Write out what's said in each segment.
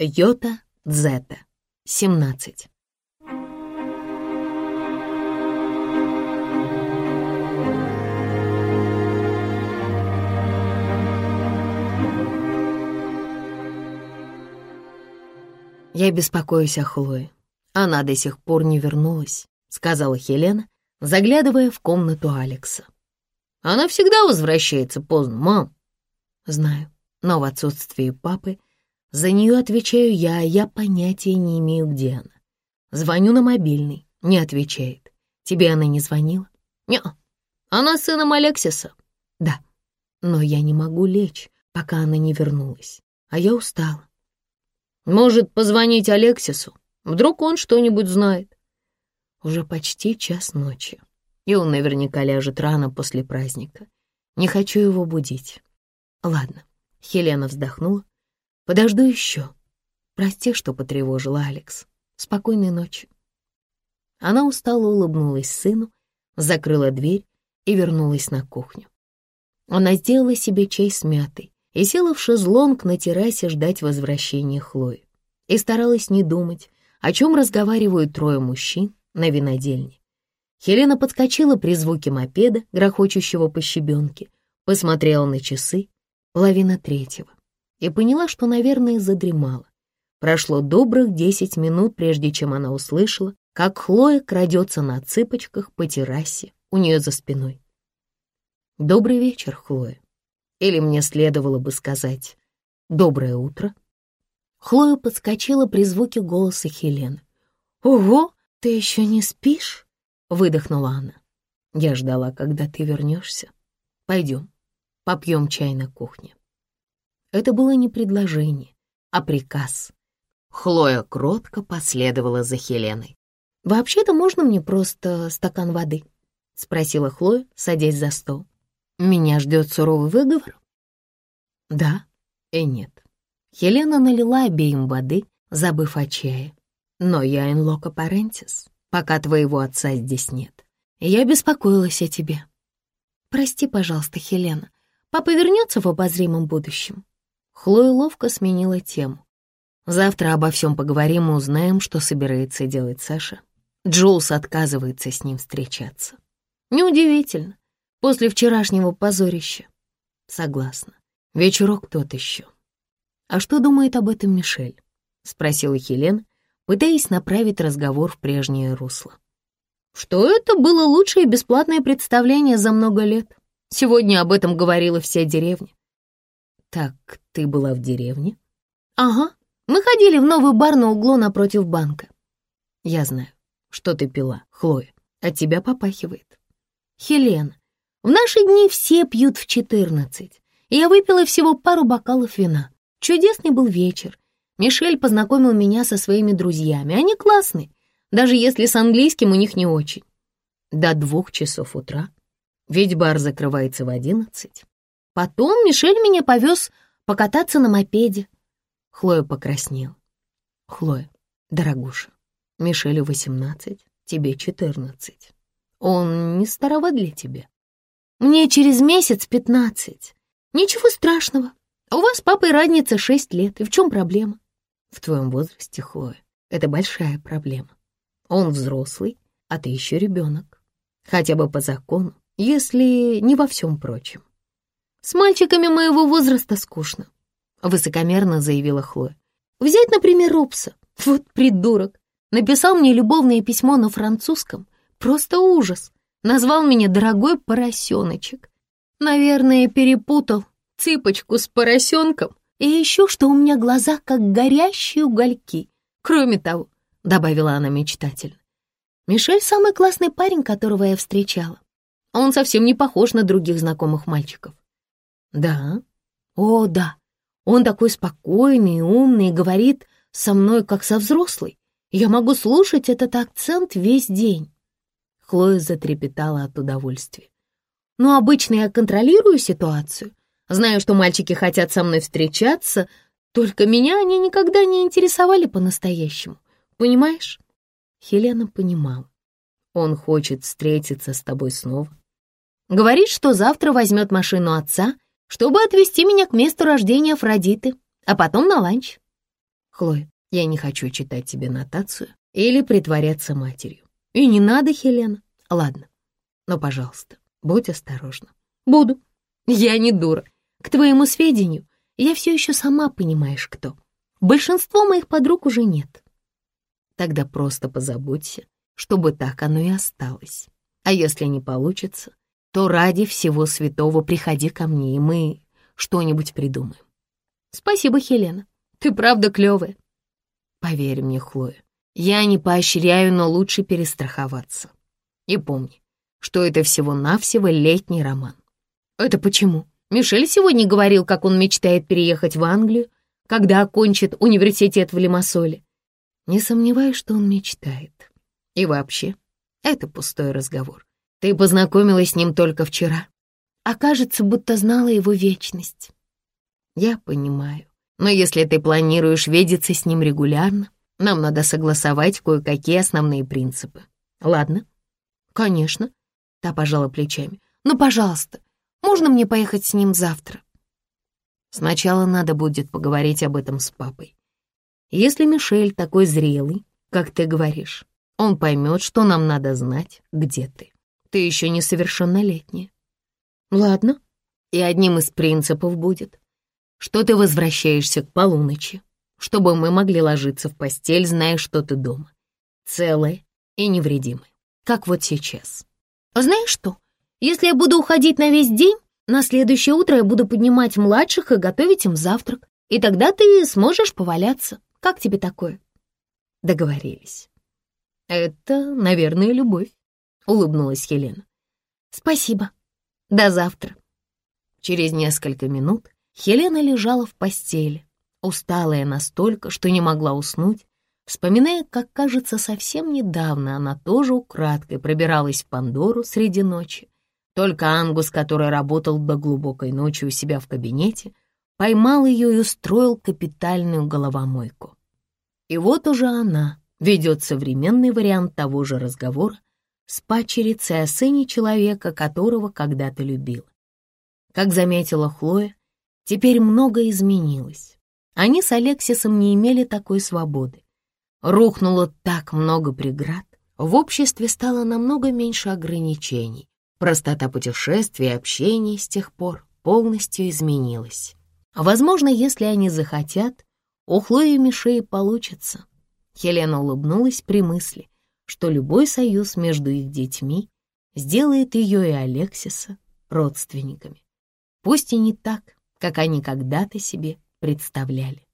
Йота Дзета, 17. Я беспокоюсь о Хлое. Она до сих пор не вернулась, сказала Хелена, заглядывая в комнату Алекса. Она всегда возвращается поздно, мам. Знаю, но в отсутствии папы за нее отвечаю я, а я понятия не имею, где она. Звоню на мобильный, не отвечает. Тебе она не звонила? Не, она сыном Алексиса. Да, но я не могу лечь, пока она не вернулась, а я устала. Может, позвонить Алексису? Вдруг он что-нибудь знает. Уже почти час ночи, и он наверняка ляжет рано после праздника. Не хочу его будить. Ладно, Хелена вздохнула. Подожду еще. Прости, что потревожила Алекс. Спокойной ночи. Она устало улыбнулась сыну, закрыла дверь и вернулась на кухню. Она сделала себе чай с мятой и села в шезлонг на террасе ждать возвращения Хлои. И старалась не думать, о чем разговаривают трое мужчин на винодельне. Хелена подскочила при звуке мопеда, грохочущего по щебенке, посмотрела на часы, половина третьего и поняла, что, наверное, задремала. Прошло добрых десять минут, прежде чем она услышала, как Хлоя крадется на цыпочках по террасе у нее за спиной. «Добрый вечер, Хлоя». Или мне следовало бы сказать «Доброе утро». Хлоя подскочила при звуке голоса Хелены. «Ого, ты еще не спишь?» — выдохнула она. «Я ждала, когда ты вернешься. Пойдем, попьем чай на кухне». Это было не предложение, а приказ. Хлоя кротко последовала за Хеленой. «Вообще-то можно мне просто стакан воды?» — спросила Хлоя, садясь за стол. «Меня ждет суровый выговор?» «Да и нет». Хелена налила обеим воды, забыв о чае. «Но я инлока парентис, пока твоего отца здесь нет. Я беспокоилась о тебе». «Прости, пожалуйста, Хелена. Папа вернется в обозримом будущем?» Хлоя ловко сменила тему. «Завтра обо всем поговорим и узнаем, что собирается делать Саша. Джоулс отказывается с ним встречаться. Неудивительно, после вчерашнего позорища. Согласна, вечерок тот еще. А что думает об этом Мишель? Спросила Хелен, пытаясь направить разговор в прежнее русло. Что это было лучшее бесплатное представление за много лет. Сегодня об этом говорила вся деревня. «Так ты была в деревне?» «Ага. Мы ходили в новый бар на углу напротив банка». «Я знаю, что ты пила, Хлоя. От тебя попахивает». «Хелена, в наши дни все пьют в четырнадцать. Я выпила всего пару бокалов вина. Чудесный был вечер. Мишель познакомил меня со своими друзьями. Они классные, даже если с английским у них не очень. До двух часов утра. Ведь бар закрывается в одиннадцать. Потом Мишель меня повез покататься на мопеде. Хлоя покраснела. Хлоя, дорогуша, Мишелю восемнадцать, тебе четырнадцать. Он не староват для тебя. Мне через месяц пятнадцать. Ничего страшного. У вас с папой разница шесть лет. И в чем проблема? В твоем возрасте, Хлоя, это большая проблема. Он взрослый, а ты еще ребенок. Хотя бы по закону, если не во всем прочем. «С мальчиками моего возраста скучно», — высокомерно заявила Хлоя. «Взять, например, Робса. Вот придурок. Написал мне любовное письмо на французском. Просто ужас. Назвал меня дорогой поросеночек. Наверное, перепутал цыпочку с поросенком. И еще, что у меня глаза как горящие угольки. Кроме того, — добавила она мечтательно, Мишель самый классный парень, которого я встречала. Он совсем не похож на других знакомых мальчиков. Да? О, да. Он такой спокойный и умный, говорит со мной, как со взрослой. Я могу слушать этот акцент весь день. Хлоя затрепетала от удовольствия. Но обычно я контролирую ситуацию. Знаю, что мальчики хотят со мной встречаться, только меня они никогда не интересовали по-настоящему. Понимаешь? Хелена понимала. Он хочет встретиться с тобой снова. Говорит, что завтра возьмет машину отца чтобы отвезти меня к месту рождения Афродиты, а потом на ланч. Хлоя, я не хочу читать тебе нотацию или притворяться матерью. И не надо, Хелена. Ладно, но, пожалуйста, будь осторожна. Буду. Я не дура. К твоему сведению, я все еще сама понимаешь, кто. Большинство моих подруг уже нет. Тогда просто позаботься, чтобы так оно и осталось. А если не получится, то ради всего святого приходи ко мне, и мы что-нибудь придумаем. Спасибо, Хелена. Ты правда клевая. Поверь мне, Хлоя, я не поощряю, но лучше перестраховаться. И помни, что это всего-навсего летний роман. Это почему? Мишель сегодня говорил, как он мечтает переехать в Англию, когда окончит университет в Лимассоле. Не сомневаюсь, что он мечтает. И вообще, это пустой разговор. Ты познакомилась с ним только вчера. А кажется, будто знала его вечность. Я понимаю. Но если ты планируешь видеться с ним регулярно, нам надо согласовать кое-какие основные принципы. Ладно? Конечно. Та пожала плечами. Ну, пожалуйста, можно мне поехать с ним завтра? Сначала надо будет поговорить об этом с папой. Если Мишель такой зрелый, как ты говоришь, он поймет, что нам надо знать, где ты. Ты еще несовершеннолетняя. Ладно. И одним из принципов будет, что ты возвращаешься к полуночи, чтобы мы могли ложиться в постель, зная, что ты дома, целая и невредимая, как вот сейчас. Знаешь что, если я буду уходить на весь день, на следующее утро я буду поднимать младших и готовить им завтрак, и тогда ты сможешь поваляться. Как тебе такое? Договорились. Это, наверное, любовь, улыбнулась Елена. Спасибо. До завтра. Через несколько минут Хелена лежала в постели, усталая настолько, что не могла уснуть, вспоминая, как, кажется, совсем недавно она тоже украдкой пробиралась в Пандору среди ночи. Только Ангус, который работал до глубокой ночи у себя в кабинете, поймал ее и устроил капитальную головомойку. И вот уже она ведет современный вариант того же разговора с пачерицей о сыне человека, которого когда-то любила. Как заметила Хлоя, Теперь многое изменилось. Они с Алексисом не имели такой свободы. Рухнуло так много преград, в обществе стало намного меньше ограничений. Простота путешествий и общения с тех пор полностью изменилась. Возможно, если они захотят, у Хлои и Мишей получится. Хелена улыбнулась при мысли, что любой союз между их детьми сделает ее и Алексиса родственниками. Пусть и не так, как они когда-то себе представляли.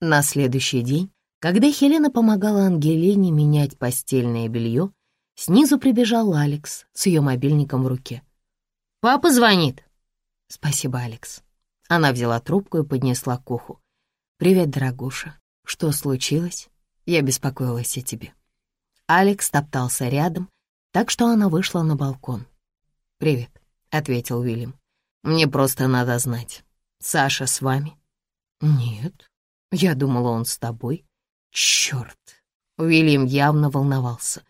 На следующий день, когда Хелена помогала Ангелине менять постельное белье, снизу прибежал Алекс с ее мобильником в руке. «Папа звонит!» «Спасибо, Алекс». Она взяла трубку и поднесла к уху. «Привет, дорогуша. Что случилось? Я беспокоилась о тебе». Алекс топтался рядом, так что она вышла на балкон. «Привет», — ответил Уильям. Мне просто надо знать. Саша с вами?» «Нет, я думала, он с тобой». «Черт!» Уильям явно волновался.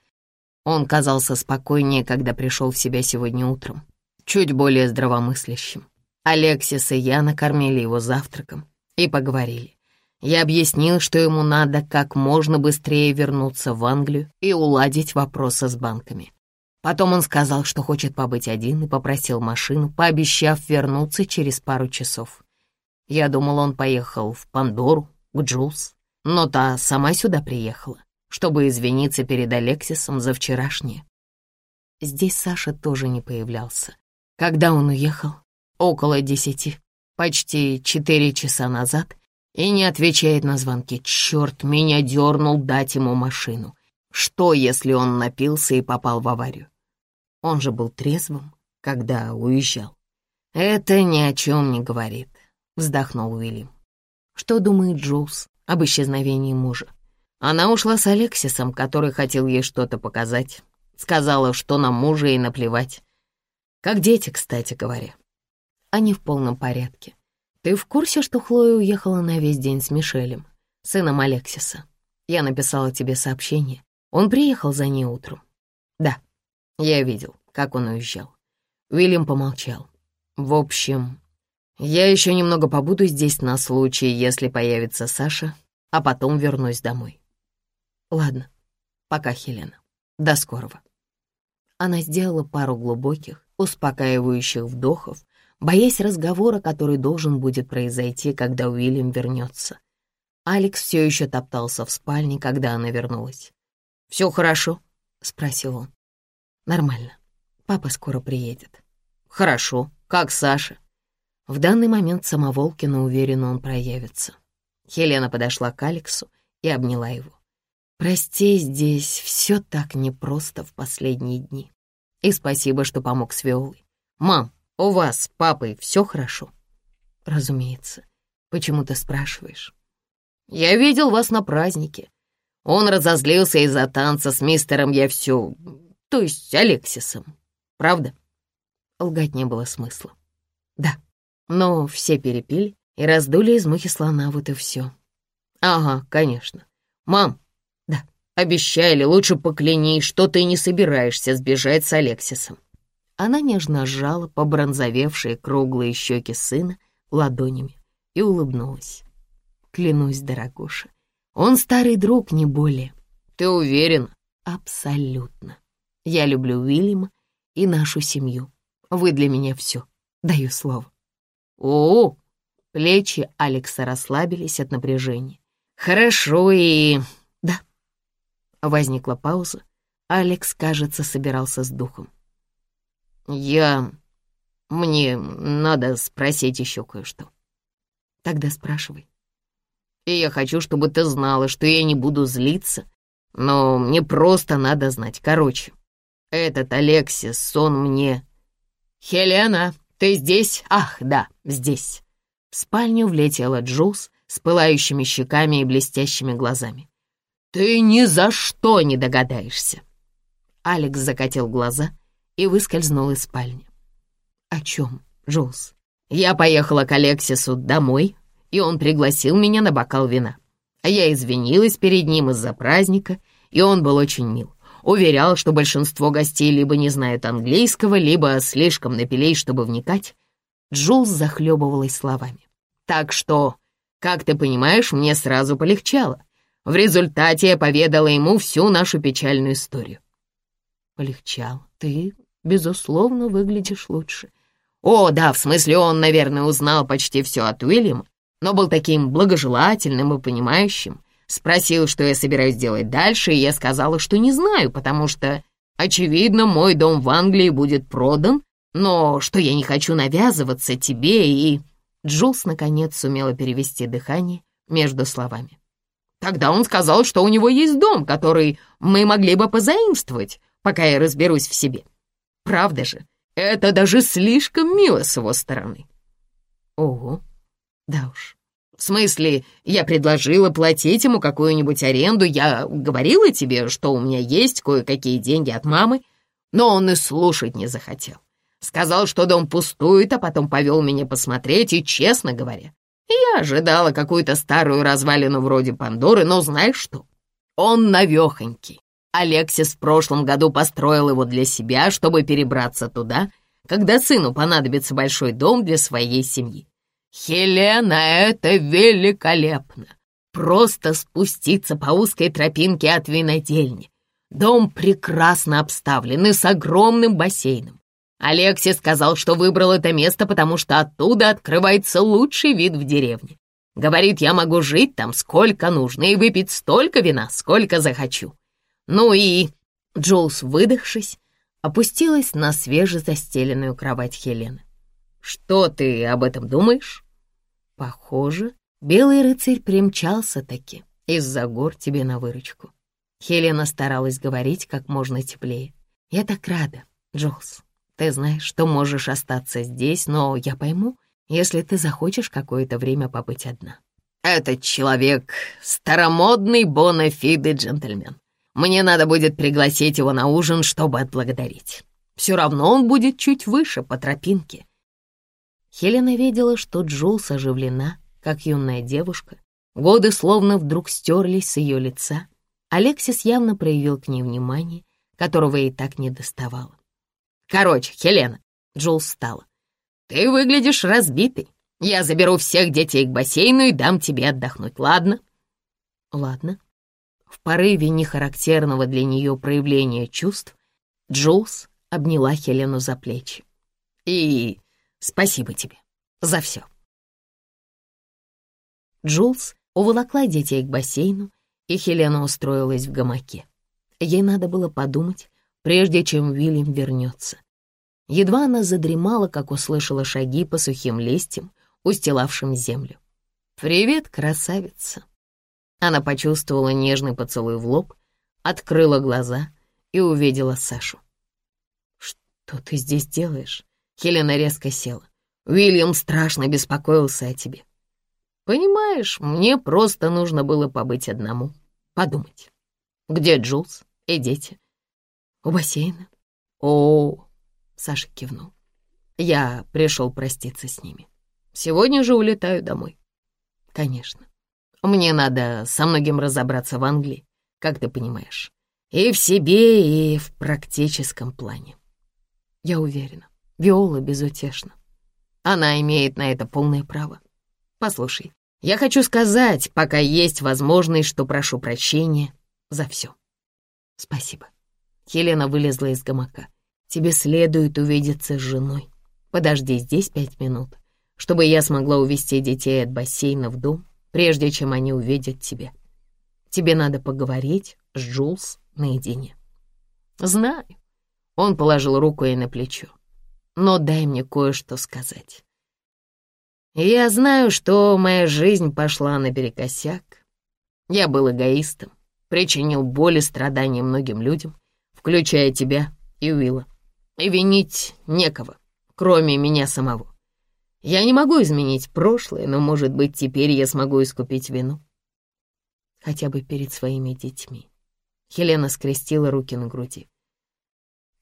Он казался спокойнее, когда пришел в себя сегодня утром, чуть более здравомыслящим. Алексис и я накормили его завтраком и поговорили. Я объяснил, что ему надо как можно быстрее вернуться в Англию и уладить вопросы с банками. Потом он сказал, что хочет побыть один и попросил машину, пообещав вернуться через пару часов. Я думал, он поехал в Пандору, к Джулс, но та сама сюда приехала, чтобы извиниться перед Алексисом за вчерашнее. Здесь Саша тоже не появлялся. Когда он уехал? Около десяти, почти четыре часа назад, и не отвечает на звонки. Черт, меня дернул дать ему машину. Что, если он напился и попал в аварию? Он же был трезвым, когда уезжал. «Это ни о чем не говорит», — вздохнул Уильям. «Что думает Джулс об исчезновении мужа?» Она ушла с Алексисом, который хотел ей что-то показать. Сказала, что на мужа ей наплевать. Как дети, кстати говоря. Они в полном порядке. Ты в курсе, что Хлоя уехала на весь день с Мишелем, сыном Алексиса? Я написала тебе сообщение. Он приехал за ней утром. Да, я видел, как он уезжал. Уильям помолчал. В общем, Я еще немного побуду здесь на случай, если появится Саша, а потом вернусь домой. Ладно, пока, Хелена. До скорого. Она сделала пару глубоких, успокаивающих вдохов, боясь разговора, который должен будет произойти, когда Уильям вернется. Алекс все еще топтался в спальне, когда она вернулась. «Все хорошо?» — спросил он. «Нормально. Папа скоро приедет». «Хорошо. Как Саша?» В данный момент самоволкина уверена, он проявится. Хелена подошла к Алексу и обняла его. «Прости, здесь все так непросто в последние дни. И спасибо, что помог с Виолой. Мам, у вас с папой все хорошо?» «Разумеется. Почему ты спрашиваешь?» «Я видел вас на празднике. Он разозлился из-за танца с мистером я все, то есть Алексисом. Правда?» Лгать не было смысла. «Да, но все перепили и раздули из мухи слона, вот и все. Ага, конечно. Мам, да, обещай или лучше поклянись, что ты не собираешься сбежать с Алексисом. Она нежно сжала побронзовевшие круглые щеки сына ладонями и улыбнулась. Клянусь, дорогуша, он старый друг, не более. Ты уверен? Абсолютно. Я люблю Уильяма и нашу семью. Вы для меня все, даю слово. О, плечи Алекса расслабились от напряжения. Хорошо и... да. Возникла пауза. Алекс, кажется, собирался с духом. Я... Мне надо спросить еще кое-что. Тогда спрашивай. И я хочу, чтобы ты знала, что я не буду злиться, но мне просто надо знать. Короче, этот Алексис, он мне... Хелена, «Ты здесь? Ах, да, здесь». В спальню влетела Джулс с пылающими щеками и блестящими глазами. «Ты ни за что не догадаешься!» Алекс закатил глаза и выскользнул из спальни. «О чем, Джулс?» «Я поехала к Алексису домой, и он пригласил меня на бокал вина. Я извинилась перед ним из-за праздника, и он был очень мил. Уверял, что большинство гостей либо не знают английского, либо слишком напились, чтобы вникать. Джулс захлебывалась словами. Так что, как ты понимаешь, мне сразу полегчало. В результате я поведала ему всю нашу печальную историю. Полегчало. Ты, безусловно, выглядишь лучше. О, да, в смысле, он, наверное, узнал почти все от Уильяма, но был таким благожелательным и понимающим. Спросил, что я собираюсь делать дальше, и я сказала, что не знаю, потому что, очевидно, мой дом в Англии будет продан, но что я не хочу навязываться тебе и...» Джулс, наконец, сумела перевести дыхание между словами. «Тогда он сказал, что у него есть дом, который мы могли бы позаимствовать, пока я разберусь в себе. Правда же, это даже слишком мило с его стороны». «Ого, да уж, в смысле, я предложила платить ему какую-нибудь аренду, я говорила тебе, что у меня есть кое-какие деньги от мамы, но он и слушать не захотел. Сказал, что дом пустует, а потом повел меня посмотреть, и, честно говоря, я ожидала какую-то старую развалину вроде Пандоры, но знаешь что? Он навехонький. Алексис в прошлом году построил его для себя, чтобы перебраться туда, когда сыну понадобится большой дом для своей семьи. «Хелена, это великолепно! Просто спуститься по узкой тропинке от винодельни. Дом прекрасно обставлен и с огромным бассейном. Алексей сказал, что выбрал это место, потому что оттуда открывается лучший вид в деревне. Говорит, я могу жить там сколько нужно и выпить столько вина, сколько захочу. Ну и...» Джоус, выдохшись, опустилась на свежезастеленную кровать Хелены. «Что ты об этом думаешь?» Похоже, белый рыцарь примчался-таки из-за гор тебе на выручку. Хелена старалась говорить как можно теплее. «Я так рада, Джоус. Ты знаешь, что можешь остаться здесь, но я пойму, если ты захочешь какое-то время побыть одна». «Этот человек — старомодный бонафиды джентльмен. Мне надо будет пригласить его на ужин, чтобы отблагодарить. Все равно он будет чуть выше по тропинке, Хелена видела, что Джулс оживлена, как юная девушка. Годы словно вдруг стерлись с ее лица. Алексис явно проявил к ней внимание, которого ей так не доставало. «Короче, Хелена», — Джулс встала, — «ты выглядишь разбитой. Я заберу всех детей к бассейну и дам тебе отдохнуть, ладно?» «Ладно». В порыве нехарактерного для нее проявления чувств Джулс обняла Хелену за плечи. «И спасибо тебе за все». Джулс уволокла детей к бассейну, и Хелена устроилась в гамаке. Ей надо было подумать, прежде чем Уильям вернется. Едва она задремала, как услышала шаги по сухим листьям, устилавшим землю. «Привет, красавица!» Она почувствовала нежный поцелуй в лоб, открыла глаза и увидела Сашу. «Что ты здесь делаешь?» Хелена резко села. «Уильям страшно беспокоился о тебе. Понимаешь, мне просто нужно было побыть одному, подумать. Где Джулс и дети? У бассейна. О, Саша кивнул. Я пришел проститься с ними. Сегодня же улетаю домой. Конечно. Мне надо со многим разобраться в Англии, как ты понимаешь. И в себе, и в практическом плане. Я уверена, Виола безутешна. Она имеет на это полное право. Послушай, я хочу сказать, пока есть возможность, что прошу прощения за все. Спасибо. Хелена вылезла из гамака. Тебе следует увидеться с женой. Подожди здесь пять минут, чтобы я смогла увести детей от бассейна в дом, прежде чем они увидят тебя. Тебе надо поговорить с Джулс наедине. Знаю. Он положил руку ей на плечо. Но дай мне кое-что сказать. Я знаю, что моя жизнь пошла наперекосяк. Я был эгоистом, причинил боль и страдания многим людям, включая тебя и Уилла. И винить некого, кроме меня самого. Я не могу изменить прошлое, но, может быть, теперь я смогу искупить вину. Хотя бы перед своими детьми. Хелена скрестила руки на груди.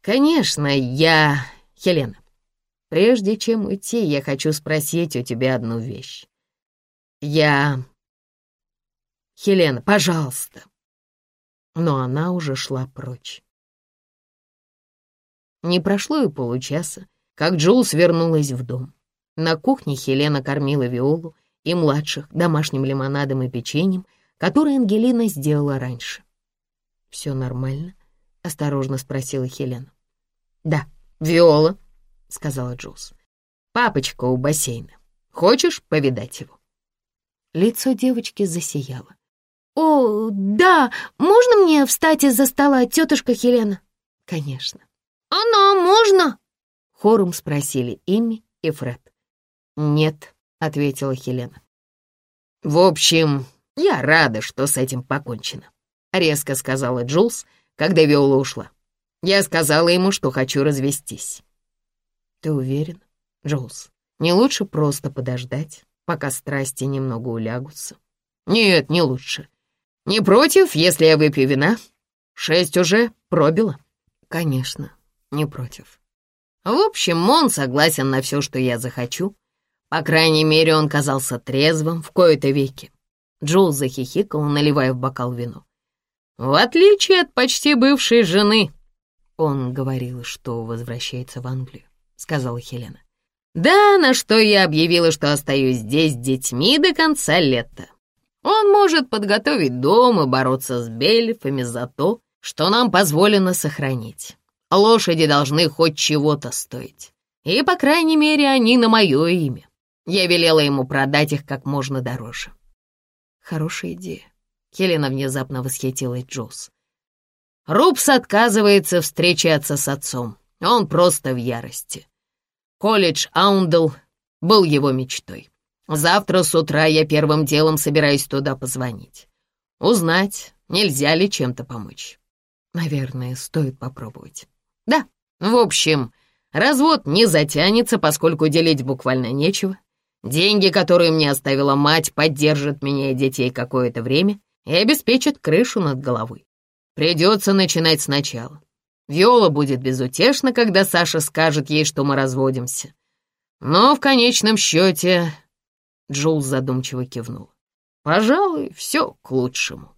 Конечно, я... Хелена, Прежде чем уйти, я хочу спросить у тебя одну вещь. Я... Хелена, пожалуйста. Но она уже шла прочь. Не прошло и получаса, как Джулс вернулась в дом. На кухне Хелена кормила Виолу и младших домашним лимонадом и печеньем, которое Ангелина сделала раньше. «Все нормально?» — осторожно спросила Хелена. «Да, Виола», — сказала Джулс. «Папочка у бассейна. Хочешь повидать его?» Лицо девочки засияло. «О, да, можно мне встать из-за стола, тетушка Хелена?» «Конечно». «Она можно?» — хором спросили Имми и Фред. «Нет», — ответила Хелена. «В общем, я рада, что с этим покончено», — резко сказала Джулс, когда Виола ушла. «Я сказала ему, что хочу развестись». Ты уверен, Джоус? Не лучше просто подождать, пока страсти немного улягутся? Нет, не лучше. Не против, если я выпью вина? Шесть уже пробило? Конечно, не против. В общем, он согласен на все, что я захочу. По крайней мере, он казался трезвым в кои-то веки. Джоул захихикал, наливая в бокал вино. В отличие от почти бывшей жены, он говорил, что возвращается в Англию. — сказала Хелена. «Да, на что я объявила, что остаюсь здесь с детьми до конца лета. Он может подготовить дом и бороться с бельфами за то, что нам позволено сохранить. Лошади должны хоть чего-то стоить. И, по крайней мере, они на мое имя. Я велела ему продать их как можно дороже». «Хорошая идея», — Хелена внезапно восхитилась Джоз. Рубс отказывается встречаться с отцом. Он просто в ярости. Колледж Аундл был его мечтой. Завтра с утра я первым делом собираюсь туда позвонить. Узнать, нельзя ли чем-то помочь. Наверное, стоит попробовать. Да, в общем, развод не затянется, поскольку делить буквально нечего. Деньги, которые мне оставила мать, поддержат меня и детей какое-то время и обеспечат крышу над головой. Придется начинать сначала. Виола будет безутешна, когда Саша скажет ей, что мы разводимся. Но в конечном счете...» Джул задумчиво кивнул. «Пожалуй, все к лучшему».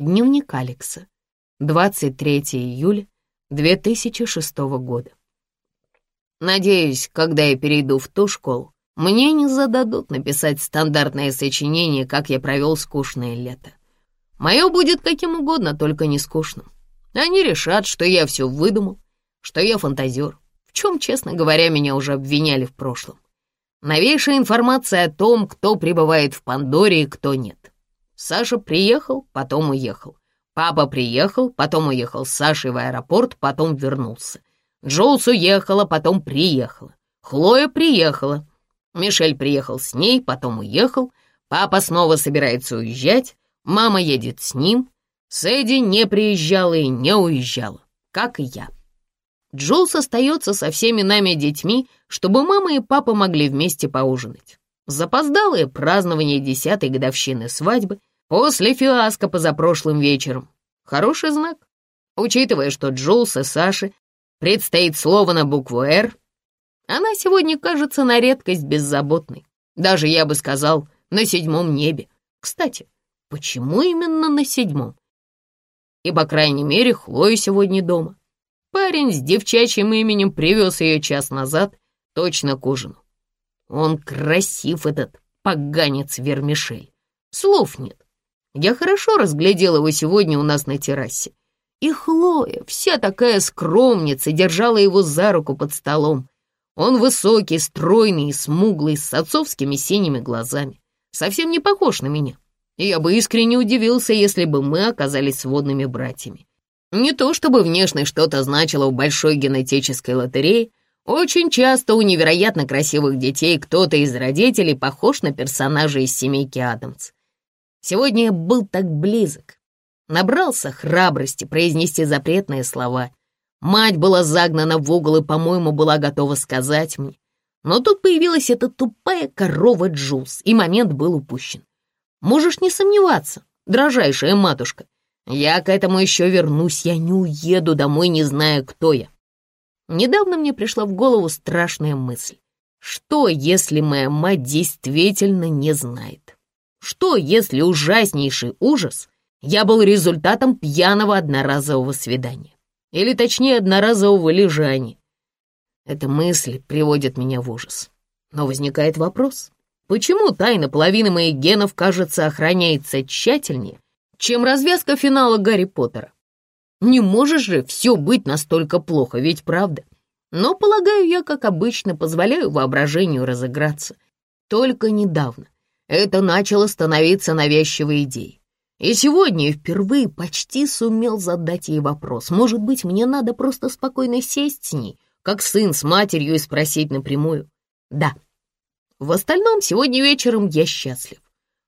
Дневник Алекса. 23 июля 2006 года. Надеюсь, когда я перейду в ту школу, мне не зададут написать стандартное сочинение, как я провел скучное лето. Мое будет каким угодно, только не скучным. Они решат, что я все выдумал, что я фантазер, в чем, честно говоря, меня уже обвиняли в прошлом. Новейшая информация о том, кто пребывает в Пандоре и кто нет. Саша приехал, потом уехал. Папа приехал, потом уехал с Сашей в аэропорт, потом вернулся. Джоус уехала, потом приехала. Хлоя приехала. Мишель приехал с ней, потом уехал. Папа снова собирается уезжать. Мама едет с ним. Сэдди не приезжала и не уезжала, как и я. Джулс остается со всеми нами детьми, чтобы мама и папа могли вместе поужинать. Запоздалое празднование десятой годовщины свадьбы после фиаско позапрошлым вечером. Хороший знак. Учитывая, что Джулс и Саши предстоит слово на букву «Р», она сегодня кажется на редкость беззаботной. Даже, я бы сказал, на седьмом небе. Кстати, почему именно на седьмом? И, по крайней мере, Хлоя сегодня дома. Парень с девчачьим именем привез ее час назад точно к ужину. Он красив, этот поганец Вермишель. Слов нет. Я хорошо разглядел его сегодня у нас на террасе. И Хлоя, вся такая скромница, держала его за руку под столом. Он высокий, стройный и смуглый, с отцовскими синими глазами. Совсем не похож на меня и я бы искренне удивился, если бы мы оказались сводными братьями. Не то чтобы внешность что-то значило в большой генетической лотерее, очень часто у невероятно красивых детей кто-то из родителей похож на персонажа из семейки Адамс. Сегодня я был так близок. Набрался храбрости произнести запретные слова. Мать была загнана в угол и, по-моему, была готова сказать мне. Но тут появилась эта тупая корова Джуз, и момент был упущен. Можешь не сомневаться, дрожайшая матушка. Я к этому еще вернусь, я не уеду домой, не зная, кто я. Недавно мне пришла в голову страшная мысль. Что, если моя мать действительно не знает? Что, если ужаснейший ужас я был результатом пьяного одноразового свидания? Или точнее, одноразового лежания? Эта мысль приводит меня в ужас. Но возникает вопрос, Почему тайна половины моих генов, кажется, охраняется тщательнее, чем развязка финала Гарри Поттера? Не можешь же все быть настолько плохо, ведь правда? Но, полагаю, я, как обычно, позволяю воображению разыграться. Только недавно это начало становиться навязчивой идеей. И сегодня я впервые почти сумел задать ей вопрос. Может быть, мне надо просто спокойно сесть с ней, как сын с матерью, и спросить напрямую. Да, в остальном, сегодня вечером я счастлив.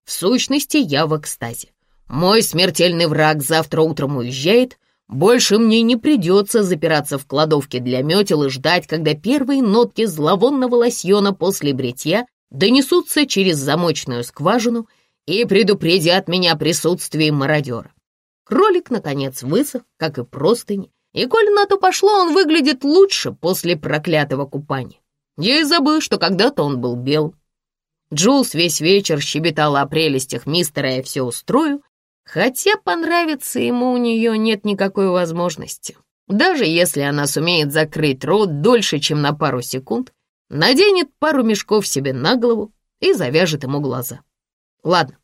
В сущности, я в экстазе. Мой смертельный враг завтра утром уезжает, больше мне не придется запираться в кладовке для метел и ждать, когда первые нотки зловонного лосьона после бритья донесутся через замочную скважину и предупредят меня о присутствии мародера. Кролик, наконец, высох, как и простыни, и коль на то пошло, он выглядит лучше после проклятого купания. Я и забыл, что когда-то он был бел. Джулс весь вечер щебетала о прелестях мистера «Я все устрою», хотя понравиться ему у нее нет никакой возможности. Даже если она сумеет закрыть рот дольше, чем на пару секунд, наденет пару мешков себе на голову и завяжет ему глаза. Ладно,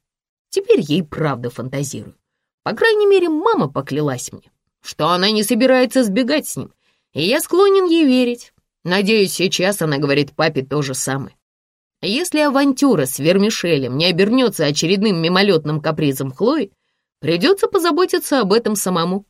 теперь ей правда фантазирую. По крайней мере, мама поклялась мне, что она не собирается сбегать с ним, и я склонен ей верить. Надеюсь, сейчас она говорит папе то же самое. Если авантюра с Вермишелем не обернется очередным мимолетным капризом Хлои, придется позаботиться об этом самому.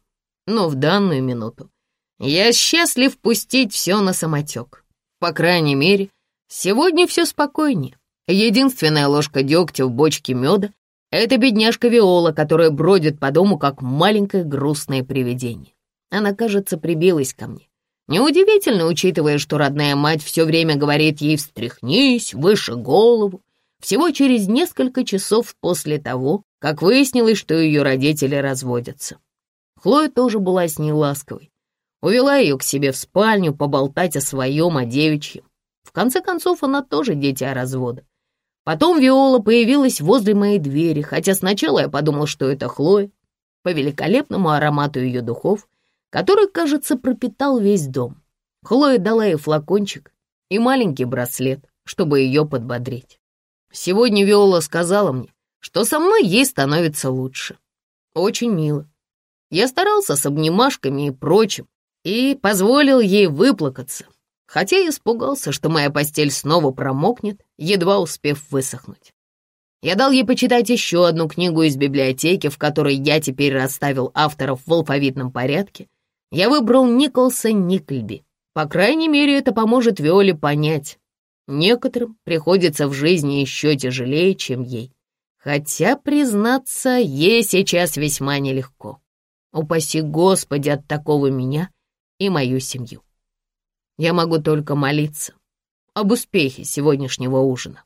Но в данную минуту я счастлив пустить все на самотек. По крайней мере, сегодня все спокойнее. Единственная ложка дегтя в бочке меда — это бедняжка Виола, которая бродит по дому, как маленькое грустное привидение. Она, кажется, прибилась ко мне. Неудивительно, учитывая, что родная мать все время говорит ей «встряхнись, выше голову», всего через несколько часов после того, как выяснилось, что ее родители разводятся. Хлоя тоже была с ней ласковой. Увела ее к себе в спальню поболтать о своем, о девичьем. В конце концов, она тоже дитя развода. Потом Виола появилась возле моей двери, хотя сначала я подумал, что это Хлоя. По великолепному аромату ее духов который, кажется, пропитал весь дом. Хлоя дала ей флакончик и маленький браслет, чтобы ее подбодрить. Сегодня Виола сказала мне, что со мной ей становится лучше. Очень мило. Я старался с обнимашками и прочим и позволил ей выплакаться, хотя и испугался, что моя постель снова промокнет, едва успев высохнуть. Я дал ей почитать еще одну книгу из библиотеки, в которой я теперь расставил авторов в алфавитном порядке. Я выбрал Николса Никльби. По крайней мере, это поможет Виоле понять. Некоторым приходится в жизни еще тяжелее, чем ей. Хотя, признаться, ей сейчас весьма нелегко. Упаси Господи от такого меня и мою семью. Я могу только молиться об успехе сегодняшнего ужина.